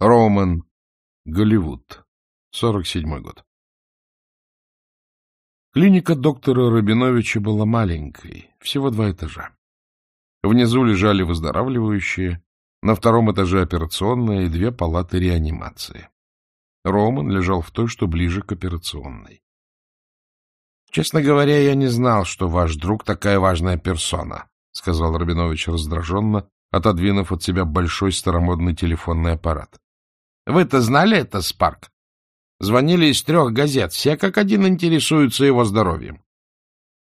Роман, Голливуд, 47 год. Клиника доктора Рабиновича была маленькой, всего два этажа. Внизу лежали выздоравливающие, на втором этаже операционная и две палаты реанимации. Роман лежал в той, что ближе к операционной. — Честно говоря, я не знал, что ваш друг такая важная персона, — сказал Рабинович раздраженно, отодвинув от себя большой старомодный телефонный аппарат. — Вы-то знали это, Спарк? Звонили из трех газет, все как один интересуются его здоровьем.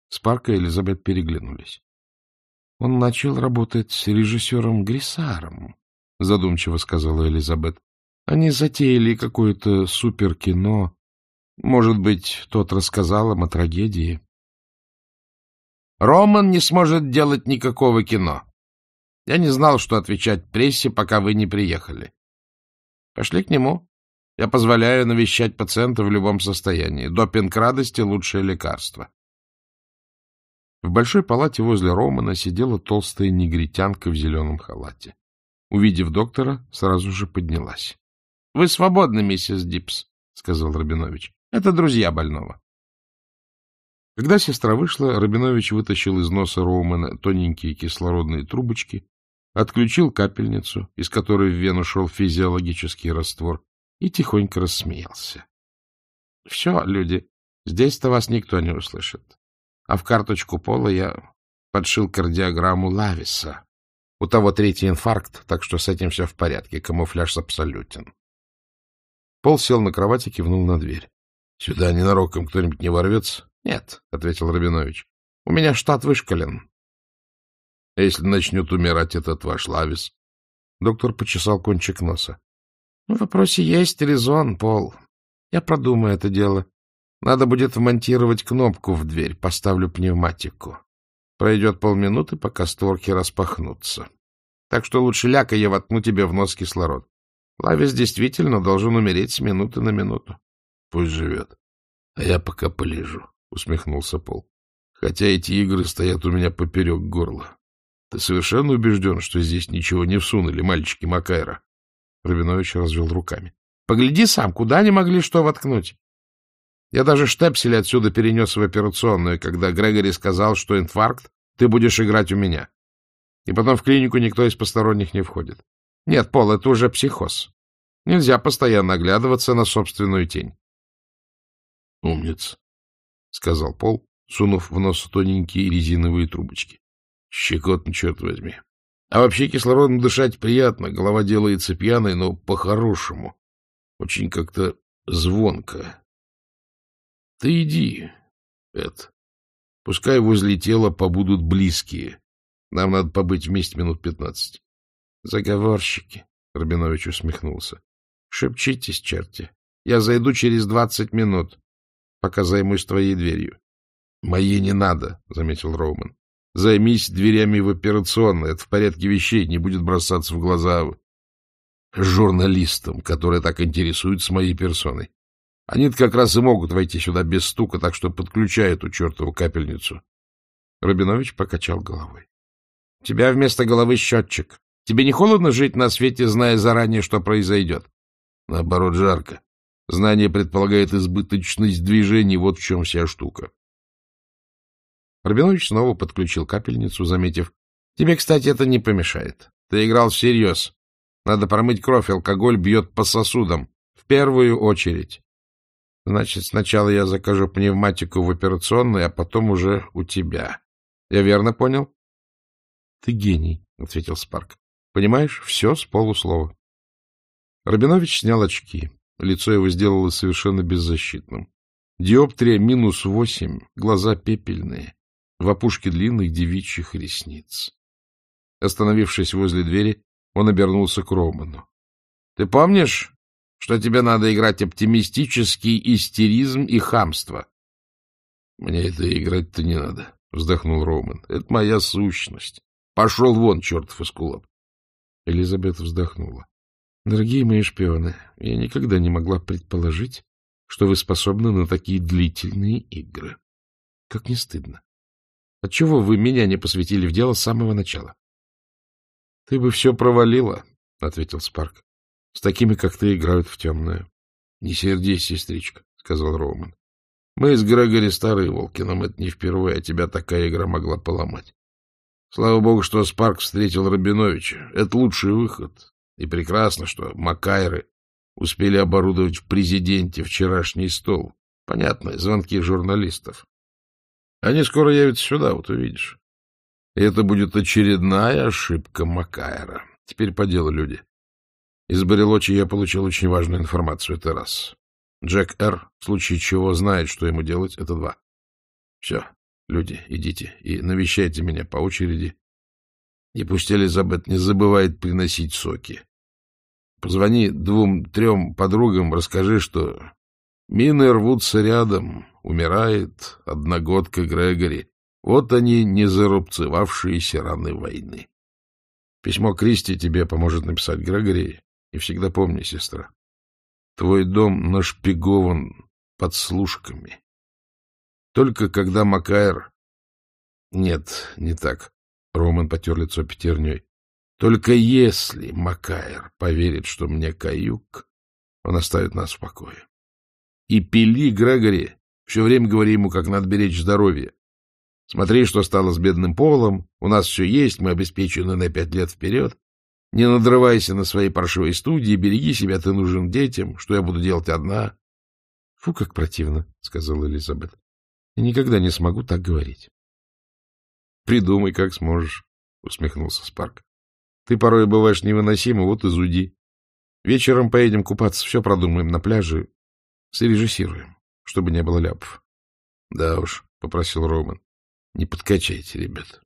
Спарк и Элизабет переглянулись. — Он начал работать с режиссером Грисаром, — задумчиво сказала Элизабет. — Они затеяли какое-то суперкино. Может быть, тот рассказал им о трагедии. — Роман не сможет делать никакого кино. Я не знал, что отвечать прессе, пока вы не приехали. Пошли к нему. Я позволяю навещать пациента в любом состоянии. Допинг радости — лучшее лекарство. В большой палате возле Романа сидела толстая негритянка в зеленом халате. Увидев доктора, сразу же поднялась. — Вы свободны, миссис Дипс, — сказал Рабинович. — Это друзья больного. Когда сестра вышла, Рабинович вытащил из носа Роумана тоненькие кислородные трубочки, отключил капельницу, из которой в вену шел физиологический раствор, и тихонько рассмеялся. — Все, люди, здесь-то вас никто не услышит. А в карточку пола я подшил кардиограмму Лависа. У того третий инфаркт, так что с этим все в порядке, камуфляж абсолютен. Пол сел на кровать и кивнул на дверь. — Сюда ненароком кто-нибудь не ворвется? — Нет, — ответил Рабинович. — У меня штат вышкален. — А если начнет умирать этот ваш Лавис? Доктор почесал кончик носа. — В вопросе есть резон, Пол. Я продумаю это дело. Надо будет вмонтировать кнопку в дверь, поставлю пневматику. Пройдет полминуты, пока створки распахнутся. Так что лучше ляка я воткну тебе в нос кислород. Лавис действительно должен умереть с минуты на минуту. — Пусть живет. А я пока полежу, — усмехнулся Пол. — Хотя эти игры стоят у меня поперек горла. Ты совершенно убежден, что здесь ничего не всунули мальчики Макайра? Рабинович развел руками. — Погляди сам, куда они могли что воткнуть? Я даже штепсели отсюда перенес в операционную, когда Грегори сказал, что инфаркт ты будешь играть у меня. И потом в клинику никто из посторонних не входит. Нет, Пол, это уже психоз. Нельзя постоянно оглядываться на собственную тень. — Умница, — сказал Пол, сунув в нос тоненькие резиновые трубочки. — Щекотно, черт возьми. А вообще кислородом дышать приятно, голова делается пьяной, но по-хорошему. Очень как-то звонко. Ты иди, Эд. Пускай возле тела побудут близкие. Нам надо побыть вместе минут пятнадцать. Заговорщики, — Рабинович усмехнулся. Шепчитесь, черти. Я зайду через двадцать минут, пока займусь твоей дверью. — Моей не надо, — заметил Роуман. — Займись дверями в операционной. Это в порядке вещей, не будет бросаться в глаза журналистам, которые так интересуются моей персоной. Они-то как раз и могут войти сюда без стука, так что подключай эту чертову капельницу. Рабинович покачал головой. — У тебя вместо головы счетчик. Тебе не холодно жить на свете, зная заранее, что произойдет? Наоборот, жарко. Знание предполагает избыточность движений, вот в чем вся штука. Рабинович снова подключил капельницу, заметив. — Тебе, кстати, это не помешает. Ты играл всерьез. Надо промыть кровь, алкоголь бьет по сосудам. В первую очередь. Значит, сначала я закажу пневматику в операционной, а потом уже у тебя. Я верно понял? — Ты гений, — ответил Спарк. — Понимаешь, все с полуслова. Рабинович снял очки. Лицо его сделало совершенно беззащитным. Диоптрия минус восемь, глаза пепельные, в опушке длинных девичьих ресниц. Остановившись возле двери, он обернулся к Роману. — Ты помнишь, что тебе надо играть оптимистический истеризм и хамство. — Мне это играть-то не надо, — вздохнул Роман. — Это моя сущность. Пошел вон, чертов эскулап. Элизабет вздохнула. — Дорогие мои шпионы, я никогда не могла предположить, что вы способны на такие длительные игры. Как не стыдно. Отчего вы меня не посвятили в дело с самого начала? — Ты бы все провалила, — ответил Спарк. С такими, как ты, играют в темную. — Не сердись, сестричка, — сказал Роман. — Мы с Грегори старые волки, нам это не впервые, а тебя такая игра могла поломать. Слава богу, что Спарк встретил Рабиновича. Это лучший выход. И прекрасно, что Макайры успели оборудовать в президенте вчерашний стол. Понятно, звонки журналистов. Они скоро явятся сюда, вот увидишь. И это будет очередная ошибка Макайра. Теперь по делу, люди. Из Барелочи я получил очень важную информацию, это раз. Джек Р., в случае чего, знает, что ему делать, это два. Все, люди, идите и навещайте меня по очереди. И пусть Элизабет не забывает приносить соки. Позвони двум-трем подругам, расскажи, что мины рвутся рядом, умирает одногодка Грегори. Вот они, не зарубцевавшиеся раны войны. Письмо Кристи тебе поможет написать Грегори, и всегда помни, сестра, твой дом нашпигован подслушками. Только когда Макайр... Нет, не так. Роман потер лицо пятерней. Только если Макайр поверит, что мне каюк, он оставит нас в покое. И пили Грегори, все время говори ему, как надо беречь здоровье. Смотри, что стало с бедным полом, у нас все есть, мы обеспечены на пять лет вперед. Не надрывайся на своей паршивой студии, береги себя, ты нужен детям, что я буду делать одна. — Фу, как противно, — сказала Элизабет. — Я никогда не смогу так говорить. — Придумай, как сможешь, — усмехнулся Спарк. — Ты порой бываешь невыносима, вот и зуди. Вечером поедем купаться, все продумаем на пляже, срежиссируем, чтобы не было ляпов. — Да уж, — попросил Роман, — не подкачайте, ребят.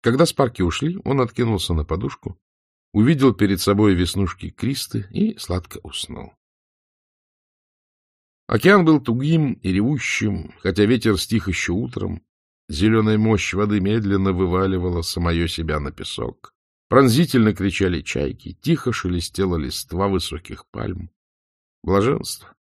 Когда Спарки ушли, он откинулся на подушку, увидел перед собой веснушки Кристы и сладко уснул. Океан был тугим и ревущим, хотя ветер стих еще утром. Зеленая мощь воды медленно вываливала самое себя на песок. Пронзительно кричали чайки, тихо шелестела листва высоких пальм. Блаженство.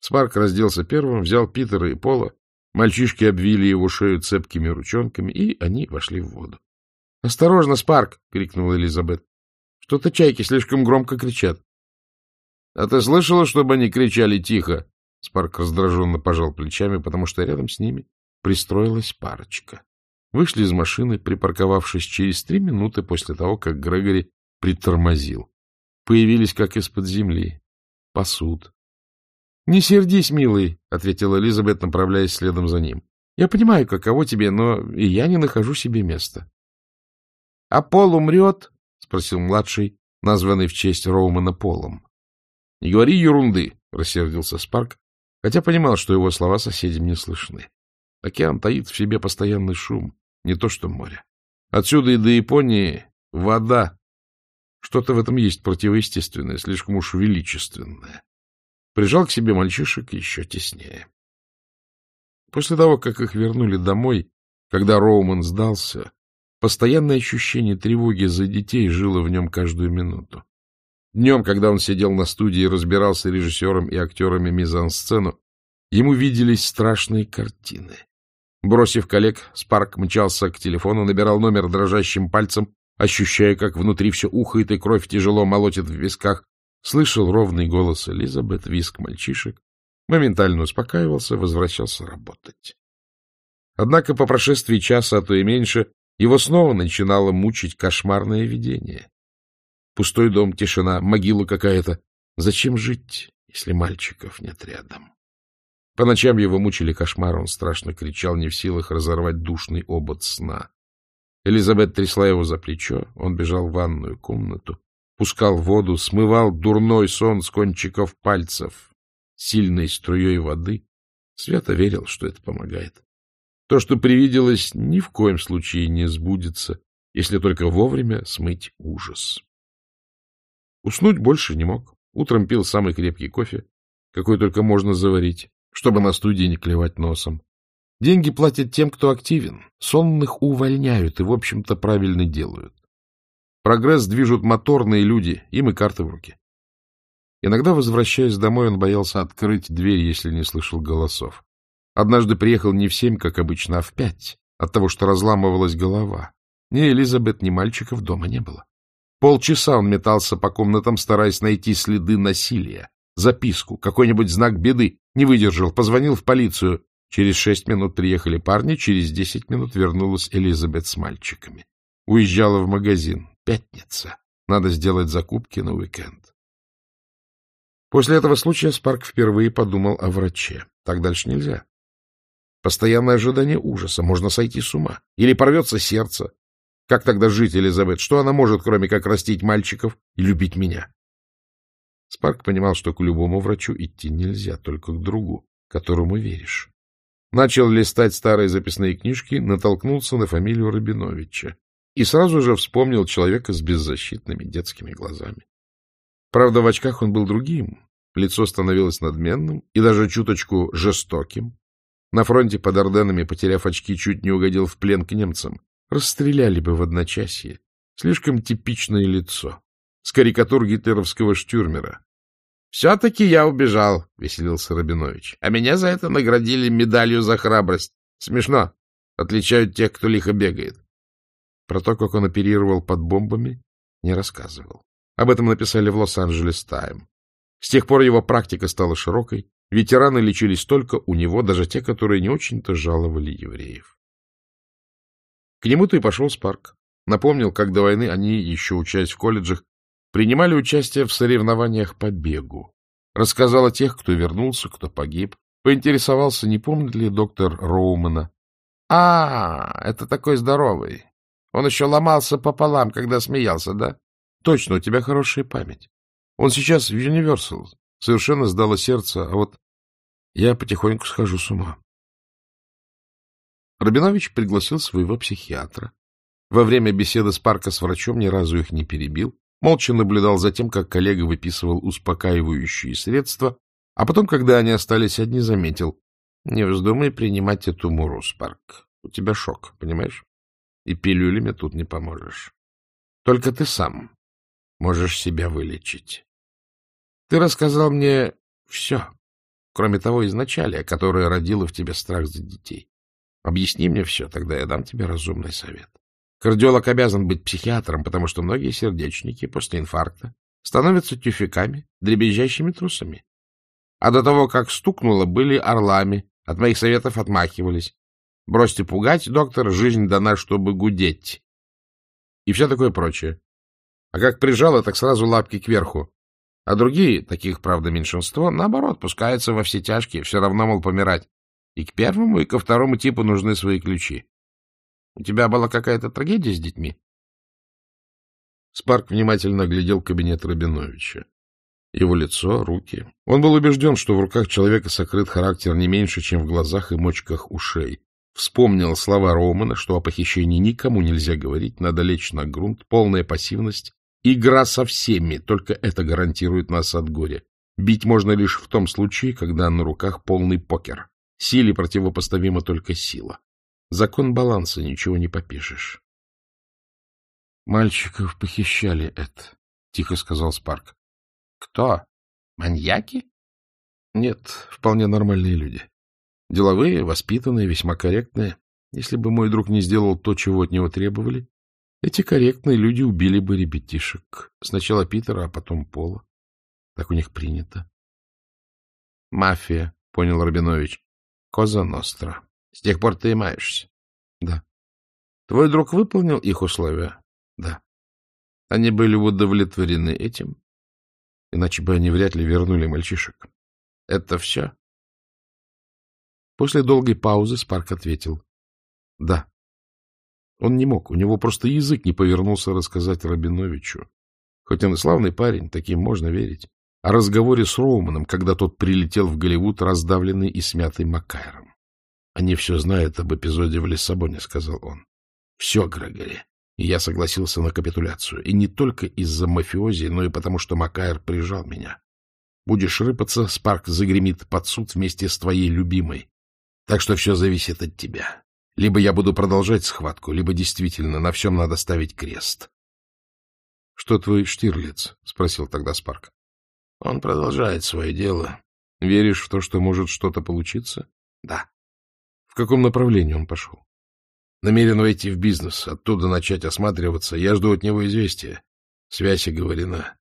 Спарк разделся первым, взял Питера и Пола, мальчишки обвили его шею цепкими ручонками, и они вошли в воду. — Осторожно, Спарк! — крикнула Элизабет. — Что-то чайки слишком громко кричат. — А ты слышала, чтобы они кричали тихо? Спарк раздраженно пожал плечами, потому что рядом с ними пристроилась парочка. Вышли из машины, припарковавшись через три минуты после того, как Грегори притормозил. Появились как из-под земли. Пасут. — Не сердись, милый, — ответила Элизабет, направляясь следом за ним. — Я понимаю, каково тебе, но и я не нахожу себе места. — А Пол умрет? — спросил младший, названный в честь Роумана Полом. — Не говори ерунды, — рассердился Спарк, хотя понимал, что его слова соседям не слышны. Океан таит в себе постоянный шум, не то что море. Отсюда и до Японии вода. Что-то в этом есть противоестественное, слишком уж величественное. Прижал к себе мальчишек еще теснее. После того, как их вернули домой, когда Роуман сдался, Постоянное ощущение тревоги за детей жило в нем каждую минуту. Днем, когда он сидел на студии и разбирался режиссером и актерами мизансцену, ему виделись страшные картины. Бросив коллег, Спарк мчался к телефону, набирал номер дрожащим пальцем, ощущая, как внутри все ухает и кровь тяжело молотит в висках. Слышал ровный голос Элизабет, виск мальчишек. Моментально успокаивался, возвращался работать. Однако по прошествии часа, а то и меньше, его снова начинало мучить кошмарное видение. Пустой дом, тишина, могила какая-то. Зачем жить, если мальчиков нет рядом? По ночам его мучили кошмары, он страшно кричал, не в силах разорвать душный обод сна. Элизабет трясла его за плечо, он бежал в ванную комнату, пускал воду, смывал дурной сон с кончиков пальцев сильной струей воды. Свято верил, что это помогает. То, что привиделось, ни в коем случае не сбудется, если только вовремя смыть ужас. Уснуть больше не мог. Утром пил самый крепкий кофе, какой только можно заварить, чтобы на студии не клевать носом. Деньги платят тем, кто активен. Сонных увольняют и, в общем-то, правильно делают. Прогресс движут моторные люди, им и карты в руке. Иногда, возвращаясь домой, он боялся открыть дверь, если не слышал голосов. Однажды приехал не в семь, как обычно, а в пять, от того, что разламывалась голова. Ни Элизабет, ни мальчиков дома не было. Полчаса он метался по комнатам, стараясь найти следы насилия, записку, какой-нибудь знак беды. Не выдержал, позвонил в полицию. Через шесть минут приехали парни, через десять минут вернулась Элизабет с мальчиками. Уезжала в магазин. Пятница. Надо сделать закупки на уикенд. После этого случая Спарк впервые подумал о враче. Так дальше нельзя. Постоянное ожидание ужаса. Можно сойти с ума. Или порвется сердце. Как тогда жить, Элизабет? Что она может, кроме как растить мальчиков и любить меня? Спарк понимал, что к любому врачу идти нельзя, только к другу, которому веришь. Начал листать старые записные книжки, натолкнулся на фамилию Рабиновича и сразу же вспомнил человека с беззащитными детскими глазами. Правда, в очках он был другим, лицо становилось надменным и даже чуточку жестоким. На фронте под Орденами, потеряв очки, чуть не угодил в плен к немцам. Расстреляли бы в одночасье. Слишком типичное лицо. С карикатур гитлеровского штюрмера. — Все-таки я убежал, — веселился Рабинович. — А меня за это наградили медалью за храбрость. Смешно. Отличают тех, кто лихо бегает. Про то, как он оперировал под бомбами, не рассказывал. Об этом написали в Лос-Анджелес Тайм. С тех пор его практика стала широкой, ветераны лечились только у него, даже те, которые не очень-то жаловали евреев. К нему-то и пошел Спарк. Напомнил, как до войны они, еще учась в колледжах, принимали участие в соревнованиях по бегу. Рассказал о тех, кто вернулся, кто погиб. Поинтересовался, не помнит ли доктор Роумана. — А, это такой здоровый. Он еще ломался пополам, когда смеялся, да? — Точно, у тебя хорошая память. Он сейчас в Universal. Совершенно сдало сердце, а вот я потихоньку схожу с ума. Рабинович пригласил своего психиатра. Во время беседы с Парка с врачом ни разу их не перебил, молча наблюдал за тем, как коллега выписывал успокаивающие средства, а потом, когда они остались одни, заметил. — Не вздумай принимать эту муру, Спарк. У тебя шок, понимаешь? И пилюлями тут не поможешь. Только ты сам можешь себя вылечить. Ты рассказал мне все, кроме того изначалия, которое родило в тебе страх за детей. Объясни мне все, тогда я дам тебе разумный совет. Кардиолог обязан быть психиатром, потому что многие сердечники после инфаркта становятся тюфяками, дребезжащими трусами. А до того, как стукнуло, были орлами, от моих советов отмахивались. Бросьте пугать, доктор, жизнь дана, чтобы гудеть. И все такое прочее. А как прижало, так сразу лапки кверху. А другие, таких, правда, меньшинство, наоборот, пускаются во все тяжкие, все равно, мол, помирать. И к первому, и ко второму типу нужны свои ключи. У тебя была какая-то трагедия с детьми? Спарк внимательно оглядел кабинет Рабиновича. Его лицо, руки. Он был убежден, что в руках человека сокрыт характер не меньше, чем в глазах и мочках ушей. Вспомнил слова Романа, что о похищении никому нельзя говорить, надо лечь на грунт, полная пассивность, игра со всеми, только это гарантирует нас от горя. Бить можно лишь в том случае, когда на руках полный покер. Силе противопоставима только сила. Закон баланса, ничего не попишешь. — Мальчиков похищали, Эд, — тихо сказал Спарк. — Кто? Маньяки? — Нет, вполне нормальные люди. Деловые, воспитанные, весьма корректные. Если бы мой друг не сделал то, чего от него требовали, эти корректные люди убили бы ребятишек. Сначала Питера, а потом Пола. Так у них принято. — Мафия, — понял Рабинович. Коза Ностра. С тех пор ты и маешься? — Да. — Твой друг выполнил их условия? — Да. Они были удовлетворены этим? Иначе бы они вряд ли вернули мальчишек. — Это все? После долгой паузы Спарк ответил. — Да. Он не мог, у него просто язык не повернулся рассказать Рабиновичу. Хоть он и славный парень, таким можно верить о разговоре с Роуманом, когда тот прилетел в Голливуд, раздавленный и смятый Маккайром. — Они все знают об эпизоде в Лиссабоне, — сказал он. — Все, Грегори. И я согласился на капитуляцию. И не только из-за мафиози, но и потому, что Маккайр прижал меня. Будешь рыпаться, Спарк загремит под суд вместе с твоей любимой. Так что все зависит от тебя. Либо я буду продолжать схватку, либо действительно на всем надо ставить крест. — Что твой Штирлиц? — спросил тогда Спарк. Он продолжает свое дело. Веришь в то, что может что-то получиться? Да. В каком направлении он пошел? Намерен войти в бизнес, оттуда начать осматриваться. Я жду от него известия. Связь оговорена.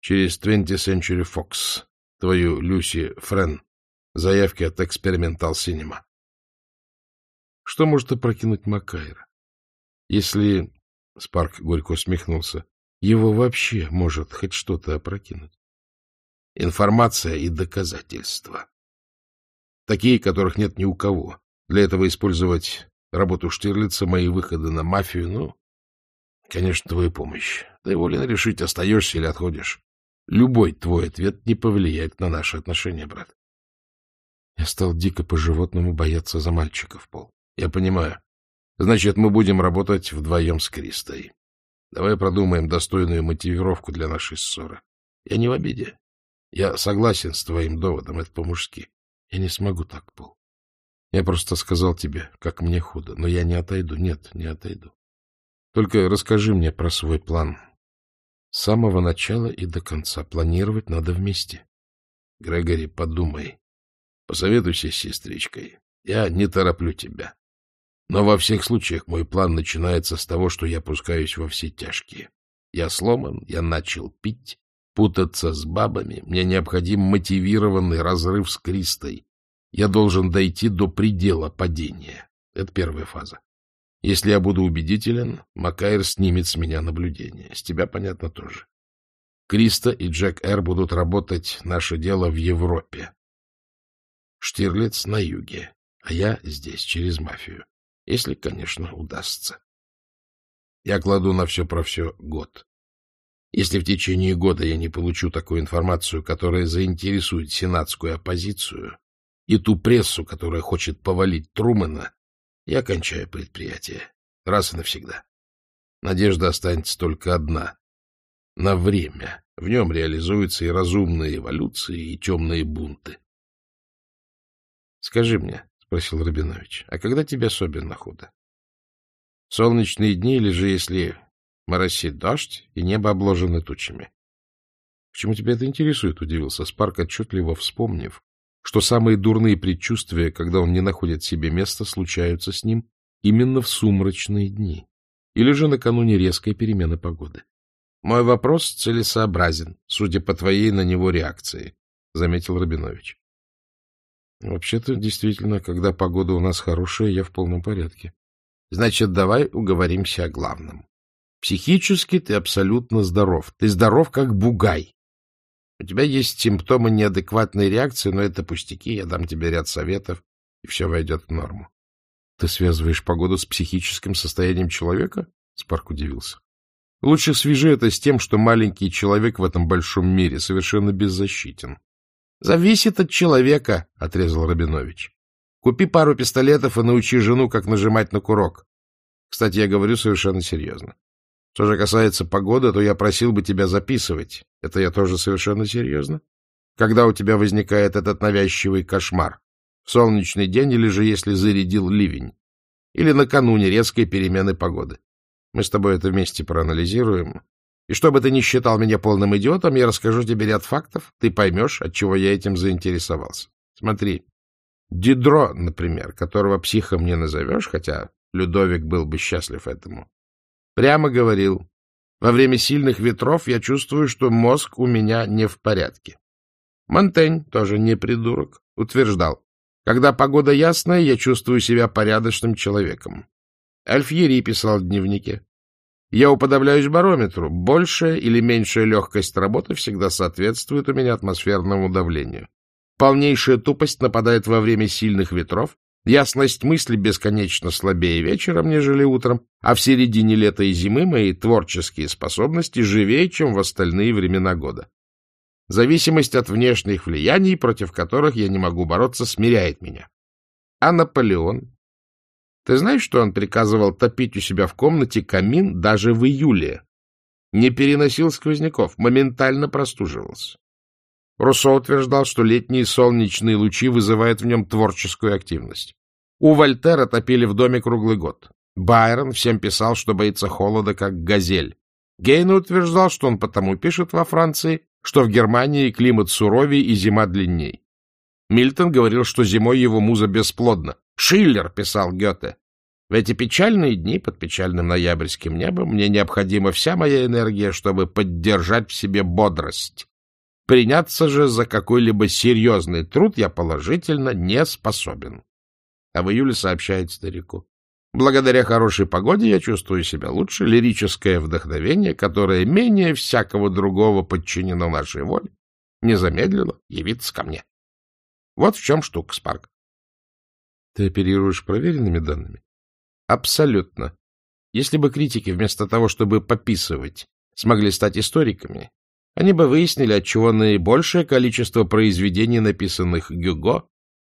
Через 20th Century Fox, твою Люси Френ, заявки от Experimental Cinema. Что может опрокинуть Макайра? Если, Спарк горько усмехнулся, его вообще может хоть что-то опрокинуть. Информация и доказательства. Такие, которых нет ни у кого. Для этого использовать работу Штирлица, мои выходы на мафию, ну, конечно, твою помощь. Ты волен решить, остаешься или отходишь. Любой твой ответ не повлияет на наши отношения, брат. Я стал дико по-животному бояться за мальчиков, Пол. Я понимаю. Значит, мы будем работать вдвоем с Кристой. Давай продумаем достойную мотивировку для нашей ссоры. Я не в обиде. Я согласен с твоим доводом, это по-мужски. Я не смогу так, Пол. Я просто сказал тебе, как мне худо, но я не отойду. Нет, не отойду. Только расскажи мне про свой план. С самого начала и до конца планировать надо вместе. Грегори, подумай. Посоветуйся с сестричкой. Я не тороплю тебя. Но во всех случаях мой план начинается с того, что я пускаюсь во все тяжкие. Я сломан, я начал пить, путаться с бабами, мне необходим мотивированный разрыв с Кристой. Я должен дойти до предела падения. Это первая фаза. Если я буду убедителен, Макайр снимет с меня наблюдение. С тебя, понятно, тоже. Криста и Джек Эр будут работать наше дело в Европе. Штирлиц на юге, а я здесь, через мафию. Если, конечно, удастся. Я кладу на все про все год. Если в течение года я не получу такую информацию, которая заинтересует сенатскую оппозицию и ту прессу, которая хочет повалить Трумэна, я кончаю предприятие. Раз и навсегда. Надежда останется только одна. На время. В нем реализуются и разумные эволюции, и темные бунты. — Скажи мне, — спросил Рабинович, — а когда тебе особенно худо? Солнечные дни или же если моросит дождь и небо обложено тучами? — Почему тебя это интересует? — удивился Спарк, отчетливо вспомнив, что самые дурные предчувствия, когда он не находит себе места, случаются с ним именно в сумрачные дни или же накануне резкой перемены погоды. Мой вопрос целесообразен, судя по твоей на него реакции, — заметил Рабинович. Вообще-то, действительно, когда погода у нас хорошая, я в полном порядке. Значит, давай уговоримся о главном. Психически ты абсолютно здоров. Ты здоров, как бугай. У тебя есть симптомы неадекватной реакции, но это пустяки, я дам тебе ряд советов, и все войдет в норму. — Ты связываешь погоду с психическим состоянием человека? — Спарк удивился. — Лучше свяжи это с тем, что маленький человек в этом большом мире совершенно беззащитен. — Зависит от человека, — отрезал Рабинович. — Купи пару пистолетов и научи жену, как нажимать на курок. Кстати, я говорю совершенно серьезно. Что же касается погоды, то я просил бы тебя записывать. Это я тоже совершенно серьезно. Когда у тебя возникает этот навязчивый кошмар? В солнечный день или же если зарядил ливень? Или накануне резкой перемены погоды? Мы с тобой это вместе проанализируем. И чтобы ты не считал меня полным идиотом, я расскажу тебе ряд фактов. Ты поймешь, от чего я этим заинтересовался. Смотри. Дидро, например, которого психом не назовешь, хотя Людовик был бы счастлив этому, Прямо говорил, во время сильных ветров я чувствую, что мозг у меня не в порядке. Монтень, тоже не придурок, утверждал, когда погода ясная, я чувствую себя порядочным человеком. Альфьери писал в дневнике. Я уподобляюсь барометру. Большая или меньшая легкость работы всегда соответствует у меня атмосферному давлению. Полнейшая тупость нападает во время сильных ветров, Ясность мысли бесконечно слабее вечером, нежели утром, а в середине лета и зимы мои творческие способности живее, чем в остальные времена года. Зависимость от внешних влияний, против которых я не могу бороться, смиряет меня. А Наполеон? Ты знаешь, что он приказывал топить у себя в комнате камин даже в июле? Не переносил сквозняков, моментально простуживался. Руссо утверждал, что летние солнечные лучи вызывают в нем творческую активность. У Вольтера топили в доме круглый год. Байрон всем писал, что боится холода, как газель. Гейна утверждал, что он потому пишет во Франции, что в Германии климат суровее и зима длинней. Мильтон говорил, что зимой его муза бесплодна. Шиллер писал Гёте. В эти печальные дни под печальным ноябрьским небом мне необходима вся моя энергия, чтобы поддержать в себе бодрость. Приняться же за какой-либо серьезный труд я положительно не способен. А в июле сообщает старику. Благодаря хорошей погоде я чувствую себя лучше. Лирическое вдохновение, которое менее всякого другого подчинено нашей воле, не замедлило явиться ко мне. Вот в чем штука, Спарк. Ты оперируешь проверенными данными? Абсолютно. Если бы критики вместо того, чтобы пописывать, смогли стать историками, они бы выяснили, отчего наибольшее количество произведений, написанных Гюго,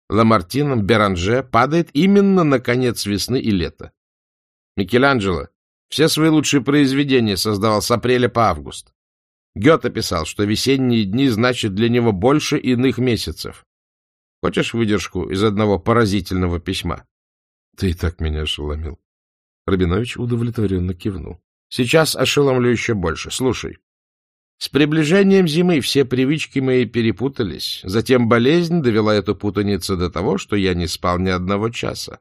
Ламартином, Беранже, падает именно на конец весны и лета. Микеланджело все свои лучшие произведения создавал с апреля по август. Гёте писал, что весенние дни значат для него больше иных месяцев. Хочешь выдержку из одного поразительного письма? Ты и так меня ошеломил. Рабинович удовлетворенно кивнул. Сейчас ошеломлю еще больше. Слушай. С приближением зимы все привычки мои перепутались. Затем болезнь довела эту путаницу до того, что я не спал ни одного часа.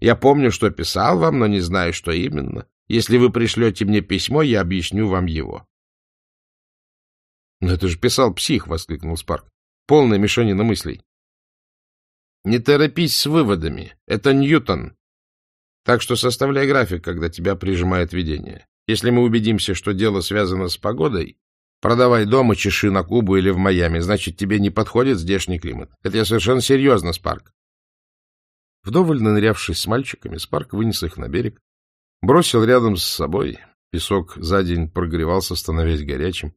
Я помню, что писал вам, но не знаю, что именно. Если вы пришлете мне письмо, я объясню вам его. — Но это же писал псих! — воскликнул Спарк. — Полная мешанина мыслей. Не торопись с выводами. Это Ньютон. Так что составляй график, когда тебя прижимает видение. Если мы убедимся, что дело связано с погодой, продавай дом и чеши на Кубу или в Майами, значит, тебе не подходит здешний климат. Это я совершенно серьезно, Спарк. Вдоволь нанырявшись с мальчиками, Спарк вынес их на берег, бросил рядом с собой, песок за день прогревался, становясь горячим,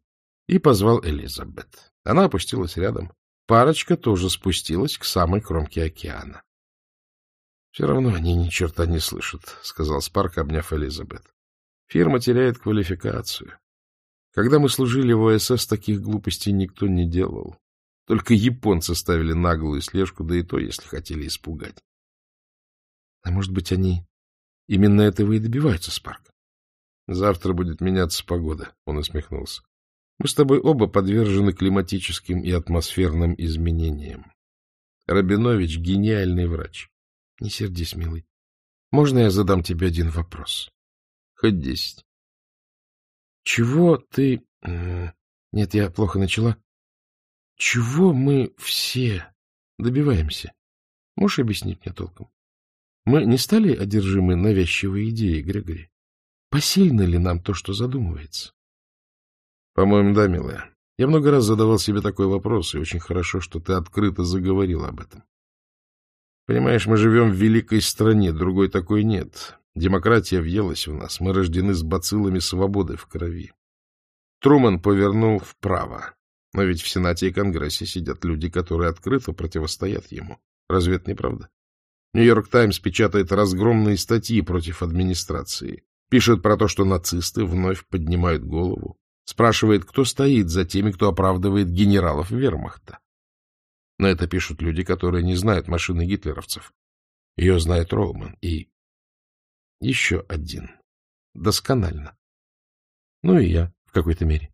и позвал Элизабет. Она опустилась рядом. Парочка тоже спустилась к самой кромке океана. — Все равно они ни черта не слышат, — сказал Спарк, обняв Элизабет. — Фирма теряет квалификацию. Когда мы служили в ОСС, таких глупостей никто не делал. Только японцы ставили наглую слежку, да и то, если хотели испугать. — А может быть, они именно этого и добиваются, Спарк? — Завтра будет меняться погода, — он усмехнулся. Мы с тобой оба подвержены климатическим и атмосферным изменениям. Рабинович — гениальный врач. Не сердись, милый. Можно я задам тебе один вопрос? Хоть десять. Чего ты... Нет, я плохо начала. Чего мы все добиваемся? Можешь объяснить мне толком? Мы не стали одержимы навязчивой идеей, Грегори? Посильно ли нам то, что задумывается? По-моему, да, милая. Я много раз задавал себе такой вопрос, и очень хорошо, что ты открыто заговорила об этом. Понимаешь, мы живем в великой стране, другой такой нет. Демократия въелась в нас, мы рождены с бациллами свободы в крови. Труман повернул вправо, но ведь в Сенате и Конгрессе сидят люди, которые открыто противостоят ему. Разве это не правда? Нью-Йорк Таймс печатает разгромные статьи против администрации. Пишет про то, что нацисты вновь поднимают голову. Спрашивает, кто стоит за теми, кто оправдывает генералов вермахта. Но это пишут люди, которые не знают машины гитлеровцев. Ее знает Ролман и еще один. Досконально. Ну и я в какой-то мере.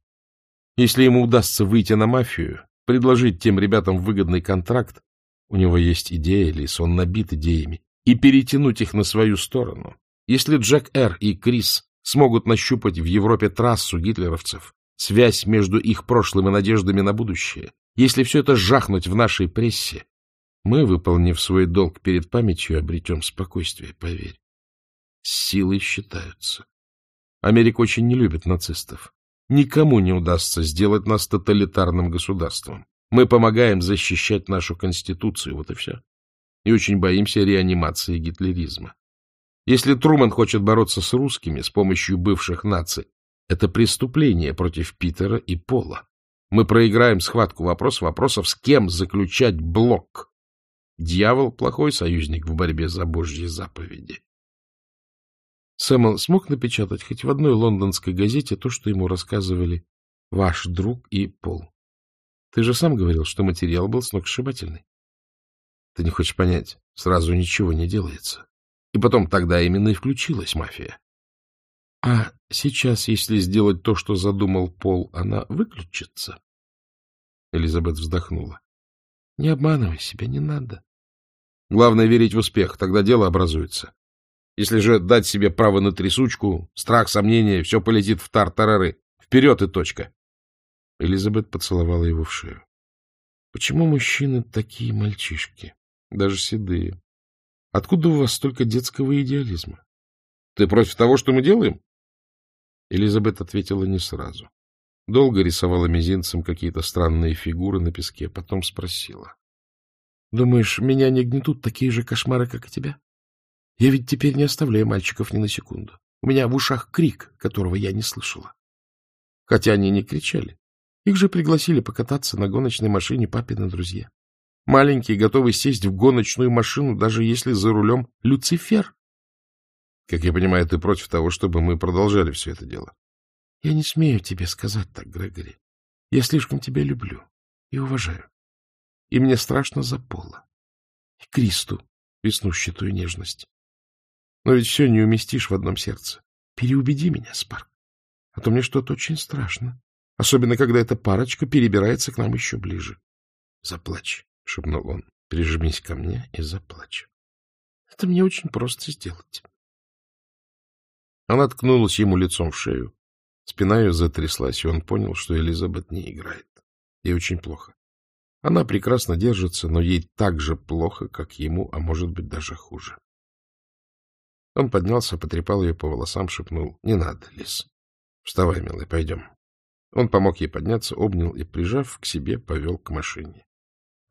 Если ему удастся выйти на мафию, предложить тем ребятам выгодный контракт, у него есть идея, или он набит идеями, и перетянуть их на свою сторону. Если Джек Р. и Крис смогут нащупать в Европе трассу гитлеровцев, связь между их прошлым и надеждами на будущее, если все это жахнуть в нашей прессе, мы, выполнив свой долг перед памятью, обретем спокойствие, поверь. С силой считаются. Америка очень не любит нацистов. Никому не удастся сделать нас тоталитарным государством. Мы помогаем защищать нашу Конституцию, вот и все. И очень боимся реанимации гитлеризма. Если Труман хочет бороться с русскими с помощью бывших наций, это преступление против Питера и Пола. Мы проиграем схватку вопрос вопросов, с кем заключать блок. Дьявол — плохой союзник в борьбе за Божьи заповеди. Сэмэл смог напечатать хоть в одной лондонской газете то, что ему рассказывали ваш друг и Пол. Ты же сам говорил, что материал был сногсшибательный. Ты не хочешь понять, сразу ничего не делается. И потом тогда именно и включилась мафия. А сейчас, если сделать то, что задумал Пол, она выключится? Элизабет вздохнула. Не обманывай себя, не надо. Главное — верить в успех, тогда дело образуется. Если же дать себе право на трясучку, страх, сомнение, все полетит в тар-тарары. Вперед и точка. Элизабет поцеловала его в шею. Почему мужчины такие мальчишки, даже седые? Откуда у вас столько детского идеализма? Ты против того, что мы делаем? Элизабет ответила не сразу. Долго рисовала мизинцем какие-то странные фигуры на песке, потом спросила. — Думаешь, меня не гнетут такие же кошмары, как и тебя? Я ведь теперь не оставляю мальчиков ни на секунду. У меня в ушах крик, которого я не слышала. Хотя они не кричали. Их же пригласили покататься на гоночной машине папины друзья. Маленькие готовы сесть в гоночную машину, даже если за рулем Люцифер. Как я понимаю, ты против того, чтобы мы продолжали все это дело? Я не смею тебе сказать так, Грегори. Я слишком тебя люблю и уважаю. И мне страшно за Пола. И Кристу, веснущатую нежность. Но ведь все не уместишь в одном сердце. Переубеди меня, Спарк. А то мне что-то очень страшно. Особенно, когда эта парочка перебирается к нам еще ближе. — Заплачь, — шепнул он. — Прижмись ко мне и заплачь. Это мне очень просто сделать. Она ткнулась ему лицом в шею. Спина ее затряслась, и он понял, что Элизабет не играет. Ей очень плохо. Она прекрасно держится, но ей так же плохо, как ему, а может быть даже хуже. Он поднялся, потрепал ее по волосам, шепнул. — Не надо, Лис. Вставай, милый, пойдем. Он помог ей подняться, обнял и, прижав к себе, повел к машине.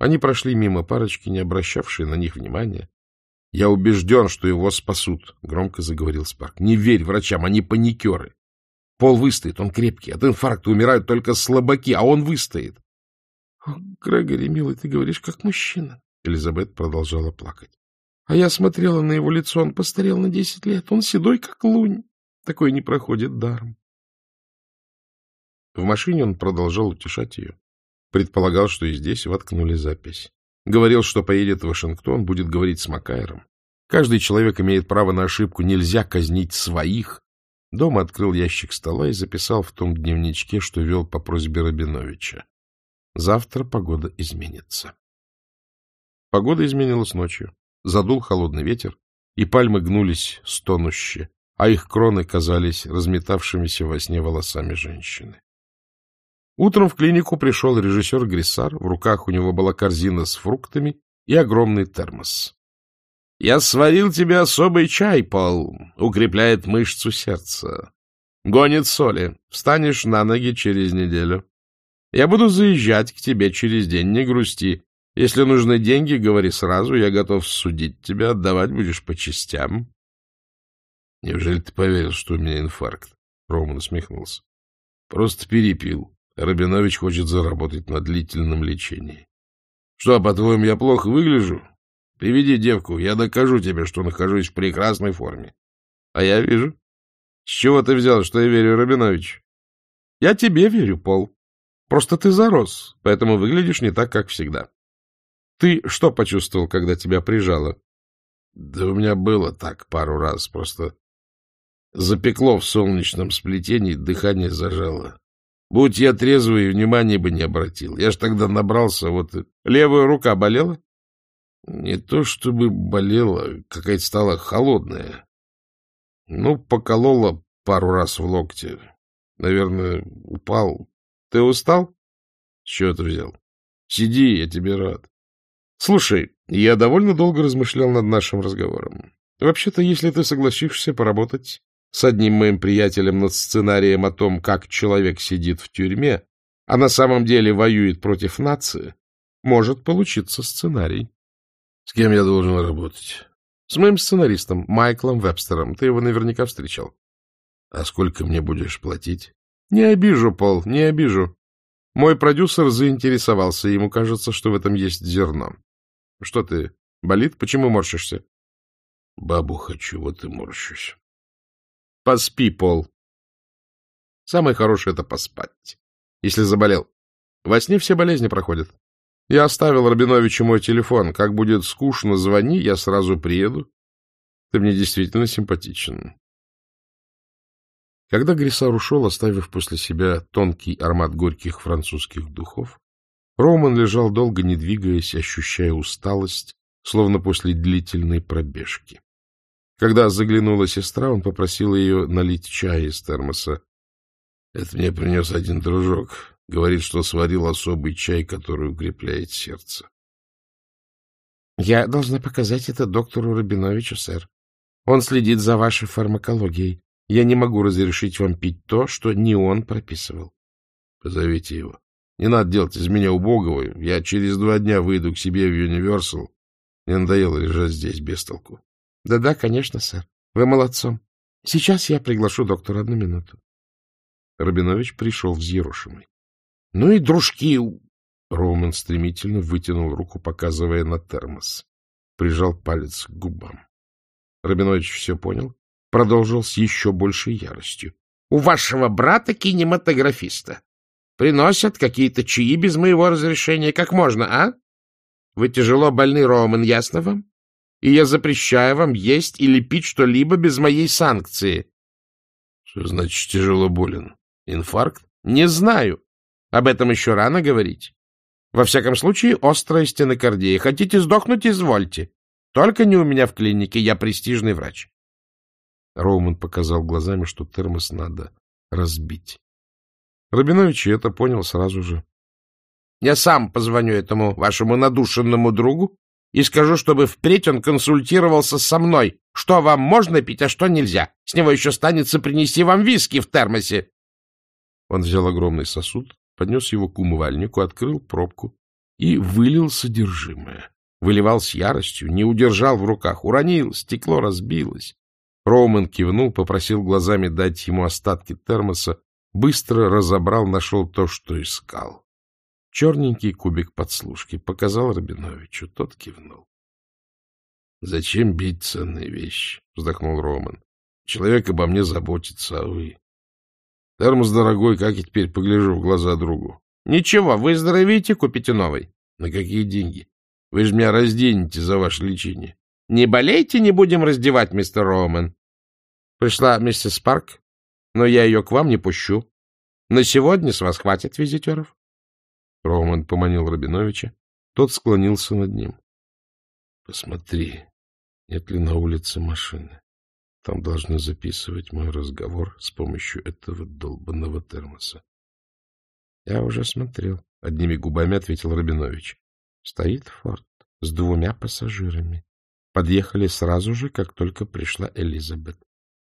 Они прошли мимо парочки, не обращавшей на них внимания. — Я убежден, что его спасут, — громко заговорил Спарк. — Не верь врачам, они паникеры. Пол выстоит, он крепкий. От инфаркта умирают только слабаки, а он выстоит. — Грегори, милый, ты говоришь как мужчина. Элизабет продолжала плакать. А я смотрела на его лицо, он постарел на десять лет. Он седой, как лунь. Такой не проходит даром. В машине он продолжал утешать ее. Предполагал, что и здесь воткнули запись. Говорил, что поедет в Вашингтон, будет говорить с Макайром. Каждый человек имеет право на ошибку, нельзя казнить своих. Дома открыл ящик стола и записал в том дневничке, что вел по просьбе Рабиновича. Завтра погода изменится. Погода изменилась ночью. Задул холодный ветер, и пальмы гнулись стонуще, а их кроны казались разметавшимися во сне волосами женщины. Утром в клинику пришел режиссер Гриссар, в руках у него была корзина с фруктами и огромный термос. — Я сварил тебе особый чай, Пол, укрепляет мышцу сердца. Гонит соли, встанешь на ноги через неделю. Я буду заезжать к тебе через день, не грусти. Если нужны деньги, говори сразу, я готов судить тебя, отдавать будешь по частям. — Неужели ты поверил, что у меня инфаркт? Роман усмехнулся. — Просто перепил. Рабинович хочет заработать на длительном лечении. — Что, по-твоему, я плохо выгляжу? Приведи девку, я докажу тебе, что нахожусь в прекрасной форме. — А я вижу. — С чего ты взял, что я верю Рабиновичу? — Я тебе верю, Пол. Просто ты зарос, поэтому выглядишь не так, как всегда. Ты что почувствовал, когда тебя прижало? — Да у меня было так пару раз, просто запекло в солнечном сплетении, дыхание зажало. Будь я трезвый, внимания бы не обратил. Я ж тогда набрался, вот... Левая рука болела? Не то чтобы болела, какая-то стала холодная. Ну, поколола пару раз в локте. Наверное, упал. Ты устал? С чего ты взял? Сиди, я тебе рад. Слушай, я довольно долго размышлял над нашим разговором. Вообще-то, если ты согласишься поработать с одним моим приятелем над сценарием о том, как человек сидит в тюрьме, а на самом деле воюет против нации, может получиться сценарий. С кем я должен работать? С моим сценаристом, Майклом Вебстером. Ты его наверняка встречал. А сколько мне будешь платить? Не обижу, Пол, не обижу. Мой продюсер заинтересовался, ему кажется, что в этом есть зерно. Что ты, болит? Почему морщишься? Бабу хочу, вот и морщусь. Поспи, Пол. Самое хорошее — это поспать, если заболел. Во сне все болезни проходят. Я оставил Рабиновичу мой телефон. Как будет скучно, звони, я сразу приеду. Ты мне действительно симпатичен. Когда Грисар ушел, оставив после себя тонкий аромат горьких французских духов, Роман лежал долго, не двигаясь, ощущая усталость, словно после длительной пробежки. Когда заглянула сестра, он попросил ее налить чай из термоса. — Это мне принес один дружок. Говорит, что сварил особый чай, который укрепляет сердце. — Я должна показать это доктору Рабиновичу, сэр. Он следит за вашей фармакологией. Я не могу разрешить вам пить то, что не он прописывал. — Позовите его. Не надо делать из меня убогого. Я через два дня выйду к себе в Юниверсал. Мне надоело лежать здесь без толку. Да — Да-да, конечно, сэр. Вы молодцом. Сейчас я приглашу доктора одну минуту. Рабинович пришел взъерошенный. — Ну и дружки! Роуман стремительно вытянул руку, показывая на термос. Прижал палец к губам. Рабинович все понял, продолжил с еще большей яростью. — У вашего брата кинематографиста приносят какие-то чаи без моего разрешения. Как можно, а? Вы тяжело больны, Роман, ясно вам? И я запрещаю вам есть или пить что-либо без моей санкции. — Что значит тяжело болен? Инфаркт? Не знаю. Об этом еще рано говорить. Во всяком случае, острая стенокардия. Хотите сдохнуть, извольте. Только не у меня в клинике, я престижный врач. Роуман показал глазами, что термос надо разбить. Рабинович это понял сразу же. — Я сам позвоню этому вашему надушенному другу и скажу, чтобы впредь он консультировался со мной, что вам можно пить, а что нельзя. С него еще станется принести вам виски в термосе. Он взял огромный сосуд, поднес его к умывальнику, открыл пробку и вылил содержимое. Выливал с яростью, не удержал в руках, уронил, стекло разбилось. Роуман кивнул, попросил глазами дать ему остатки термоса, быстро разобрал, нашел то, что искал. Черненький кубик подслушки показал Рабиновичу, тот кивнул. — Зачем бить ценные вещи? — вздохнул Роман. — Человек обо мне заботится, а вы... Термос дорогой, как я теперь погляжу в глаза другу. — Ничего, выздоровеете, купите новый. — На какие деньги? Вы же меня разденете за ваше лечение. — Не болейте, не будем раздевать, мистер Роман. Пришла миссис Парк, но я ее к вам не пущу. На сегодня с вас хватит визитеров. Роман поманил Рабиновича. Тот склонился над ним. — Посмотри, нет ли на улице машины. Там должны записывать мой разговор с помощью этого долбанного термоса. — Я уже смотрел, — одними губами ответил Рабинович. — Стоит форт с двумя пассажирами. Подъехали сразу же, как только пришла Элизабет.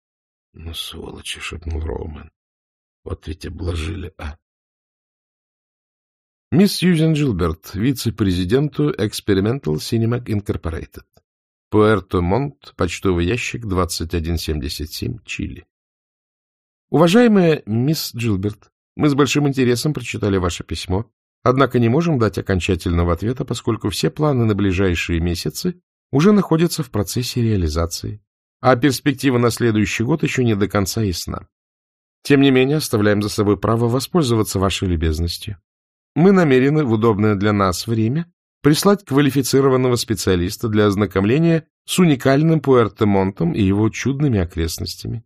— Ну, сволочи, — шепнул Роумен. — Вот ведь обложили, а? Мисс Сьюзен Джилберт, вице-президенту Experimental Cinema Incorporated. Пуэрто-Монт, почтовый ящик 2177, Чили. Уважаемая мисс Джилберт, мы с большим интересом прочитали ваше письмо, однако не можем дать окончательного ответа, поскольку все планы на ближайшие месяцы уже находятся в процессе реализации, а перспектива на следующий год еще не до конца ясна. Тем не менее, оставляем за собой право воспользоваться вашей любезностью. Мы намерены в удобное для нас время прислать квалифицированного специалиста для ознакомления с уникальным Пуэрто-Монтом и его чудными окрестностями.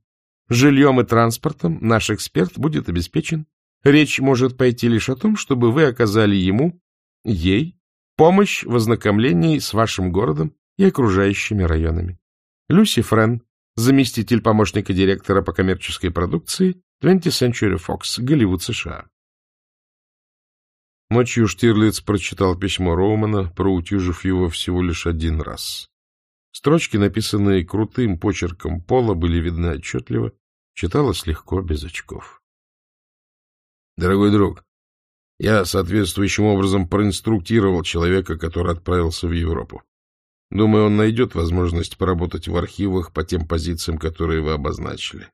Жильем и транспортом наш эксперт будет обеспечен. Речь может пойти лишь о том, чтобы вы оказали ему, ей, помощь в ознакомлении с вашим городом и окружающими районами. Люси Френ, заместитель помощника директора по коммерческой продукции 20th Century Fox, Голливуд, США. Ночью Штирлиц прочитал письмо Роумана, проутюжив его всего лишь один раз. Строчки, написанные крутым почерком Пола, были видны отчетливо, читалось легко, без очков. «Дорогой друг, я соответствующим образом проинструктировал человека, который отправился в Европу. Думаю, он найдет возможность поработать в архивах по тем позициям, которые вы обозначили.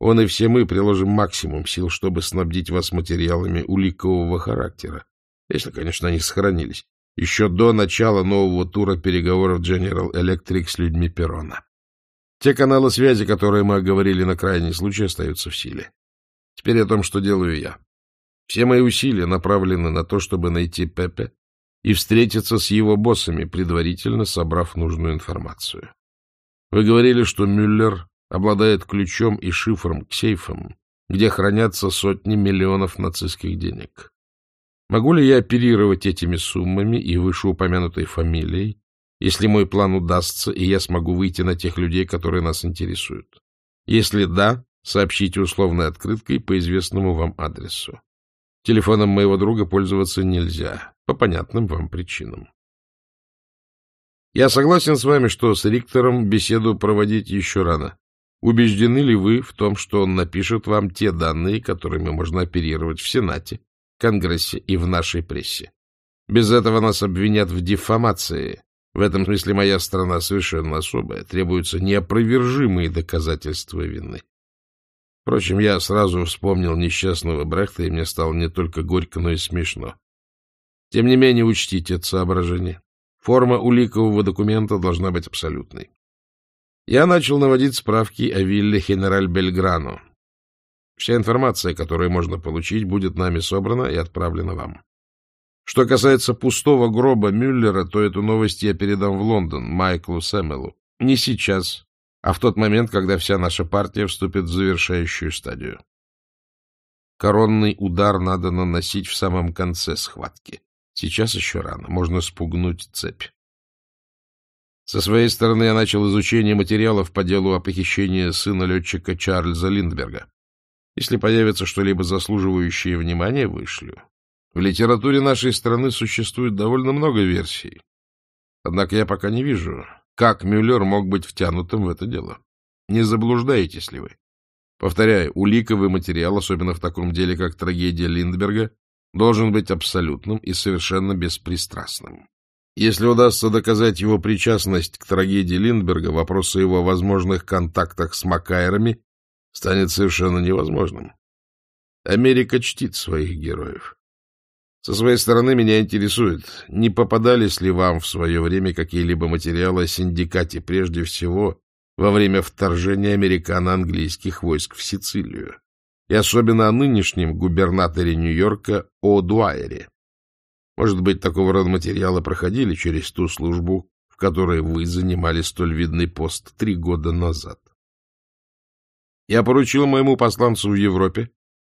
Он и все мы приложим максимум сил, чтобы снабдить вас материалами уликового характера, если, конечно, они сохранились, еще до начала нового тура переговоров General Electric с людьми Перона. Те каналы связи, которые мы оговорили на крайний случай, остаются в силе. Теперь о том, что делаю я. Все мои усилия направлены на то, чтобы найти Пепе и встретиться с его боссами, предварительно собрав нужную информацию. Вы говорили, что Мюллер обладает ключом и шифром к сейфам, где хранятся сотни миллионов нацистских денег. Могу ли я оперировать этими суммами и вышеупомянутой фамилией если мой план удастся, и я смогу выйти на тех людей, которые нас интересуют. Если да, сообщите условной открыткой по известному вам адресу. Телефоном моего друга пользоваться нельзя, по понятным вам причинам. Я согласен с вами, что с Риктором беседу проводить еще рано. Убеждены ли вы в том, что он напишет вам те данные, которыми можно оперировать в Сенате, Конгрессе и в нашей прессе? Без этого нас обвинят в дефамации. В этом смысле моя страна совершенно особая. Требуются неопровержимые доказательства вины. Впрочем, я сразу вспомнил несчастного Брехта, и мне стало не только горько, но и смешно. Тем не менее, учтите это соображение. Форма уликового документа должна быть абсолютной. Я начал наводить справки о вилле Генераль Бельграно. Вся информация, которую можно получить, будет нами собрана и отправлена вам. Что касается пустого гроба Мюллера, то эту новость я передам в Лондон Майклу Сэмелу. Не сейчас, а в тот момент, когда вся наша партия вступит в завершающую стадию. Коронный удар надо наносить в самом конце схватки. Сейчас еще рано, можно спугнуть цепь. Со своей стороны я начал изучение материалов по делу о похищении сына летчика Чарльза Линдберга. Если появится что-либо заслуживающее внимания, вышлю. В литературе нашей страны существует довольно много версий. Однако я пока не вижу, как Мюллер мог быть втянутым в это дело. Не заблуждаетесь ли вы? Повторяю, уликовый материал, особенно в таком деле, как трагедия Линдберга, должен быть абсолютным и совершенно беспристрастным. Если удастся доказать его причастность к трагедии Линдберга, вопрос о его возможных контактах с Макайрами станет совершенно невозможным. Америка чтит своих героев. Со своей стороны меня интересует, не попадались ли вам в свое время какие-либо материалы о синдикате, прежде всего во время вторжения американо-английских войск в Сицилию и особенно о нынешнем губернаторе Нью-Йорка О. Может быть, такого рода материалы проходили через ту службу, в которой вы занимали столь видный пост три года назад. Я поручил моему посланцу в Европе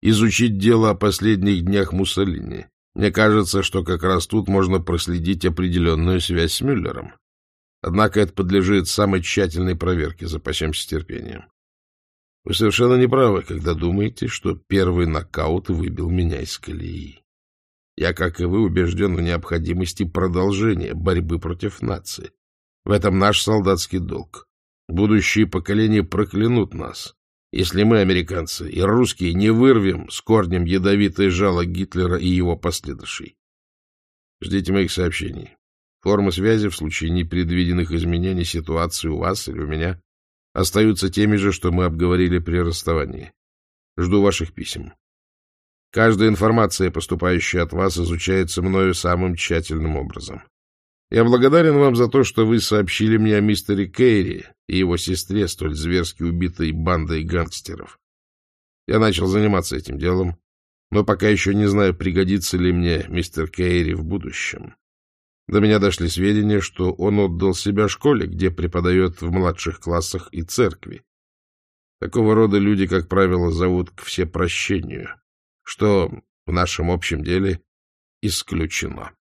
изучить дело о последних днях Муссолини. Мне кажется, что как раз тут можно проследить определенную связь с Мюллером. Однако это подлежит самой тщательной проверке, запасемся терпением. Вы совершенно не правы, когда думаете, что первый нокаут выбил меня из колеи. Я, как и вы, убежден в необходимости продолжения борьбы против нации. В этом наш солдатский долг. Будущие поколения проклянут нас, если мы, американцы и русские, не вырвем с корнем ядовитое жало Гитлера и его последующей. Ждите моих сообщений. Форма связи в случае непредвиденных изменений ситуации у вас или у меня остаются теми же, что мы обговорили при расставании. Жду ваших писем. Каждая информация, поступающая от вас, изучается мною самым тщательным образом. Я благодарен вам за то, что вы сообщили мне о мистере Кейри и его сестре, столь зверски убитой бандой гангстеров. Я начал заниматься этим делом, но пока еще не знаю, пригодится ли мне мистер Кейри в будущем. До меня дошли сведения, что он отдал себя школе, где преподает в младших классах и церкви. Такого рода люди, как правило, зовут к всепрощению, что в нашем общем деле исключено.